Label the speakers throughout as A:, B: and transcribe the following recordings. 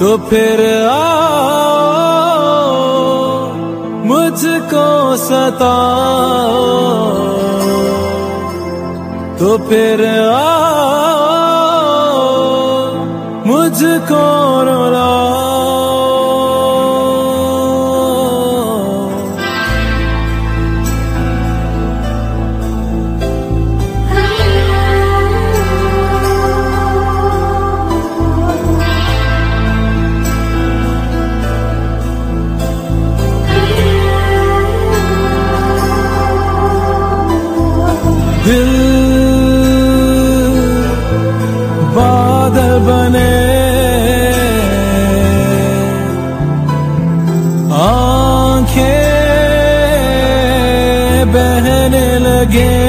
A: तो फिर आओ मुझको सताओ। तो फिर आओ मुझको रुलाओ दिल बादल बने आंखें बहने लगे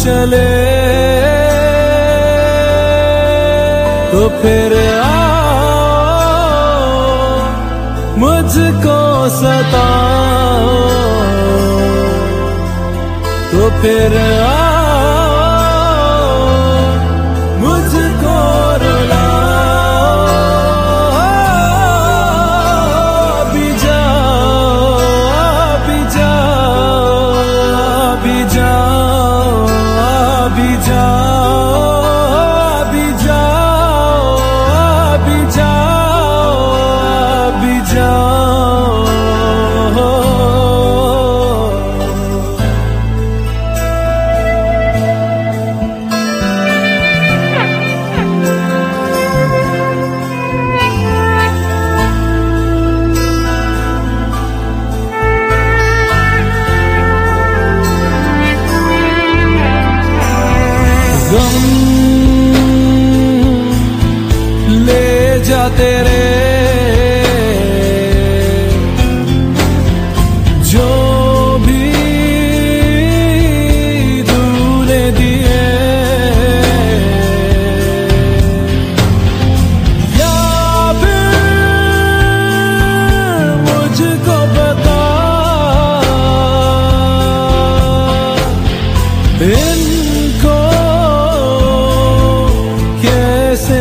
A: चले। तो फिर मुझको सता तो फिर आओ। अभी जाओ अभी जाओ अभी जाओ अभी जाओ ले जा तेरे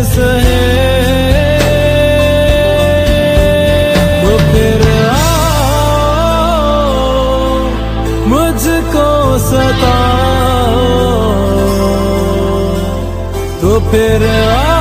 A: सहे तो फिर मुझको सताओ। तो फिर आओ